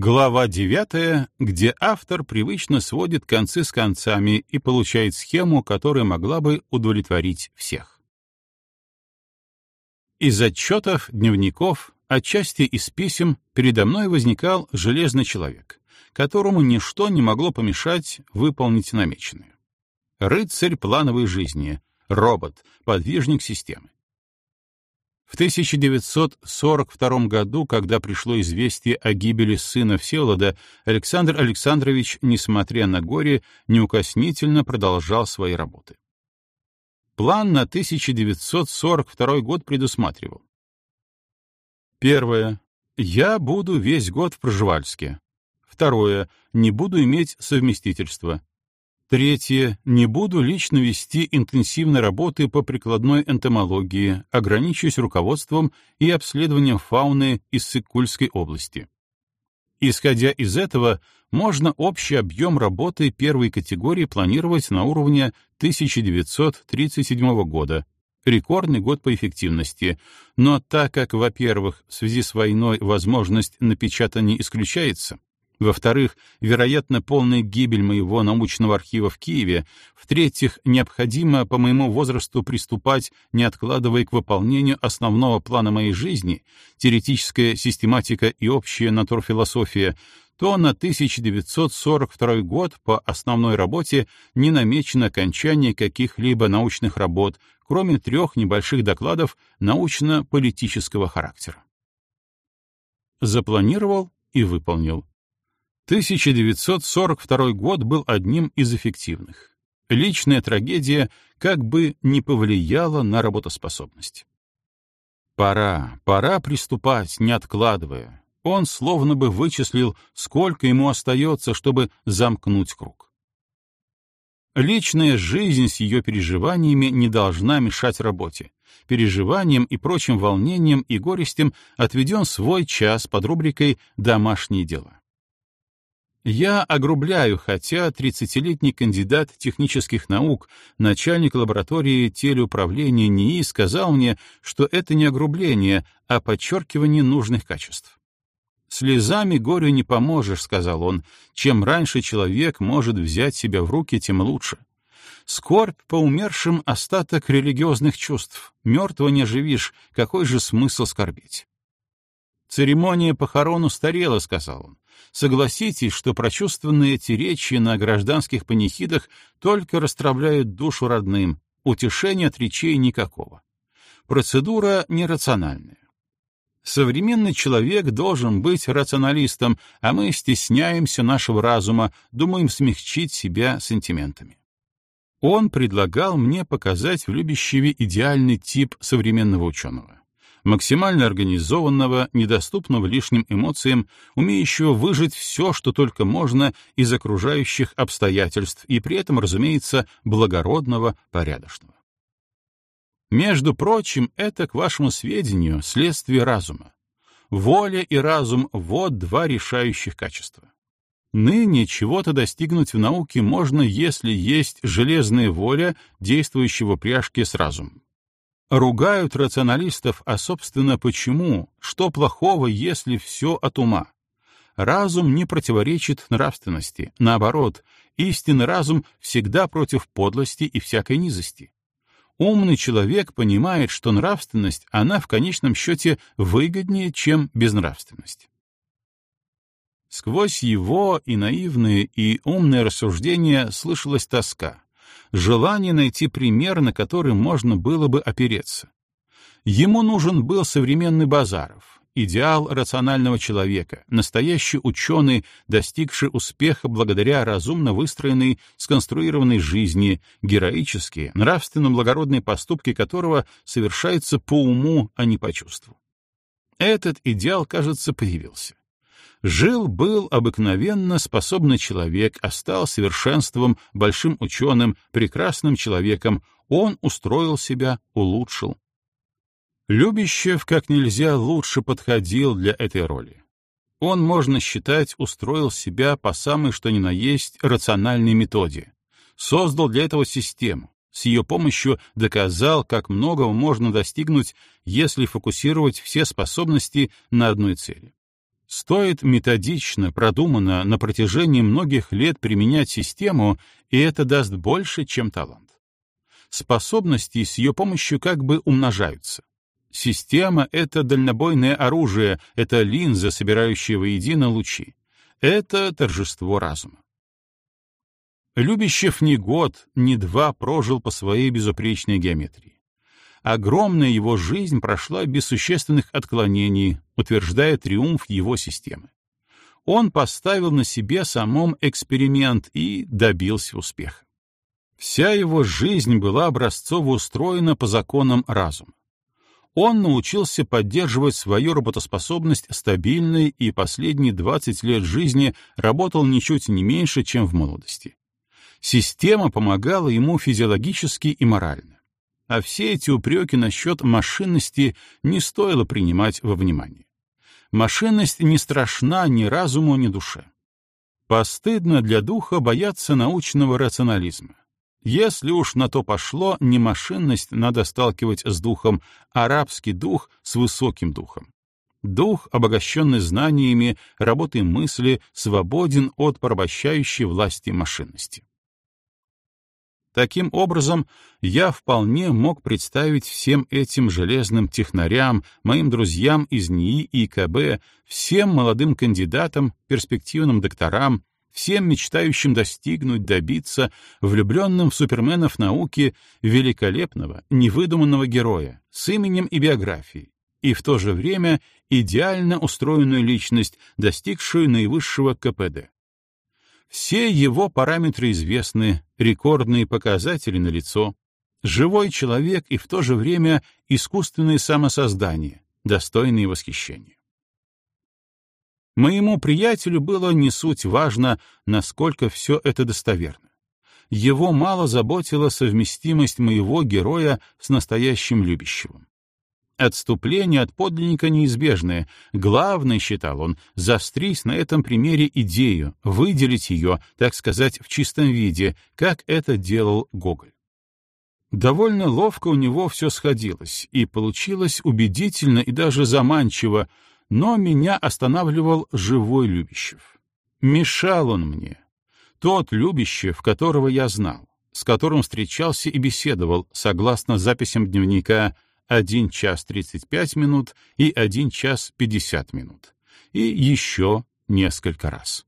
Глава 9, где автор привычно сводит концы с концами и получает схему, которая могла бы удовлетворить всех. Из отчетов, дневников, отчасти из писем передо мной возникал железный человек, которому ничто не могло помешать выполнить намеченное. Рыцарь плановой жизни, робот, подвижник системы. В 1942 году, когда пришло известие о гибели сына Всеволода, Александр Александрович, несмотря на горе, неукоснительно продолжал свои работы. План на 1942 год предусматривал. Первое. Я буду весь год в Проживальске. Второе. Не буду иметь совместительства. Третье. Не буду лично вести интенсивной работы по прикладной энтомологии, ограничусь руководством и обследованием фауны из Сыкульской области. Исходя из этого, можно общий объем работы первой категории планировать на уровне 1937 года, рекордный год по эффективности, но так как, во-первых, в связи с войной возможность напечатания исключается, во-вторых, вероятно, полная гибель моего научного архива в Киеве. В-третьих, необходимо по моему возрасту приступать, не откладывая к выполнению основного плана моей жизни, теоретическая систематика и общая натурфилософия, то на 1942 год по основной работе не намечено окончание каких-либо научных работ, кроме трех небольших докладов научно-политического характера. Запланировал и выполнил. 1942 год был одним из эффективных. Личная трагедия как бы не повлияла на работоспособность. Пора, пора приступать, не откладывая. Он словно бы вычислил, сколько ему остается, чтобы замкнуть круг. Личная жизнь с ее переживаниями не должна мешать работе. Переживаниям и прочим волнениям и горестям отведен свой час под рубрикой «Домашние дела». Я огрубляю, хотя 30-летний кандидат технических наук, начальник лаборатории телеуправления НИИ сказал мне, что это не огрубление, а подчеркивание нужных качеств. «Слезами горю не поможешь», — сказал он. «Чем раньше человек может взять себя в руки, тем лучше. Скорбь по умершим — остаток религиозных чувств. Мертвого не оживишь, какой же смысл скорбить?» «Церемония похорон устарела», — сказал он. «Согласитесь, что прочувствованные эти речи на гражданских панихидах только расстравляют душу родным, утешения от речей никакого. Процедура нерациональная. Современный человек должен быть рационалистом, а мы стесняемся нашего разума, думаем смягчить себя сантиментами. Он предлагал мне показать в Любящеве идеальный тип современного ученого максимально организованного, недоступного лишним эмоциям, умеющего выжить все, что только можно из окружающих обстоятельств и при этом, разумеется, благородного, порядочного. Между прочим, это, к вашему сведению, следствие разума. Воля и разум — вот два решающих качества. Ныне чего-то достигнуть в науке можно, если есть железная воля, действующего пряжки с разумом. Ругают рационалистов, а, собственно, почему? Что плохого, если все от ума? Разум не противоречит нравственности. Наоборот, истинный разум всегда против подлости и всякой низости. Умный человек понимает, что нравственность, она в конечном счете выгоднее, чем безнравственность. Сквозь его и наивные, и умные рассуждения слышалась тоска желание найти пример, на который можно было бы опереться. Ему нужен был современный Базаров, идеал рационального человека, настоящий ученый, достигший успеха благодаря разумно выстроенной, сконструированной жизни, героические, нравственно-благородные поступки которого совершаются по уму, а не по чувству. Этот идеал, кажется, появился. Жил-был обыкновенно способный человек, а стал совершенством, большим ученым, прекрасным человеком. Он устроил себя, улучшил. Любящев как нельзя лучше подходил для этой роли. Он, можно считать, устроил себя по самой что ни на есть рациональной методе. Создал для этого систему. С ее помощью доказал, как многого можно достигнуть, если фокусировать все способности на одной цели. Стоит методично, продуманно на протяжении многих лет применять систему, и это даст больше, чем талант. Способности с ее помощью как бы умножаются. Система — это дальнобойное оружие, это линза, собирающая воедино лучи. Это торжество разума. Любящев ни год, ни два прожил по своей безупречной геометрии. Огромная его жизнь прошла без существенных отклонений, утверждая триумф его системы. Он поставил на себе самом эксперимент и добился успеха. Вся его жизнь была образцово устроена по законам разума. Он научился поддерживать свою работоспособность стабильной и последние 20 лет жизни работал ничуть не меньше, чем в молодости. Система помогала ему физиологически и морально. А все эти упреки насчет машинности не стоило принимать во внимание. Машинность не страшна ни разуму, ни душе. Постыдно для духа бояться научного рационализма. Если уж на то пошло, не машинность надо сталкивать с духом, а арабский дух с высоким духом. Дух, обогащенный знаниями, работой мысли, свободен от порабощающей власти машинности. Таким образом, я вполне мог представить всем этим железным технарям, моим друзьям из НИИ и ИКБ, всем молодым кандидатам, перспективным докторам, всем мечтающим достигнуть, добиться, влюбленным в суперменов науки, великолепного, невыдуманного героя с именем и биографией, и в то же время идеально устроенную личность, достигшую наивысшего КПД. Все его параметры известны, рекордные показатели налицо. Живой человек и в то же время искусственное самосоздание, достойное восхищения. Моему приятелю было не суть важно, насколько все это достоверно. Его мало заботила совместимость моего героя с настоящим любящим. Отступление от подлинника неизбежное. Главное, считал он, завстрить на этом примере идею, выделить ее, так сказать, в чистом виде, как это делал Гоголь. Довольно ловко у него все сходилось, и получилось убедительно и даже заманчиво, но меня останавливал живой Любящев. Мешал он мне. Тот Любящев, которого я знал, с которым встречался и беседовал, согласно записям дневника, 1 час 35 минут и 1 час 50 минут. И еще несколько раз.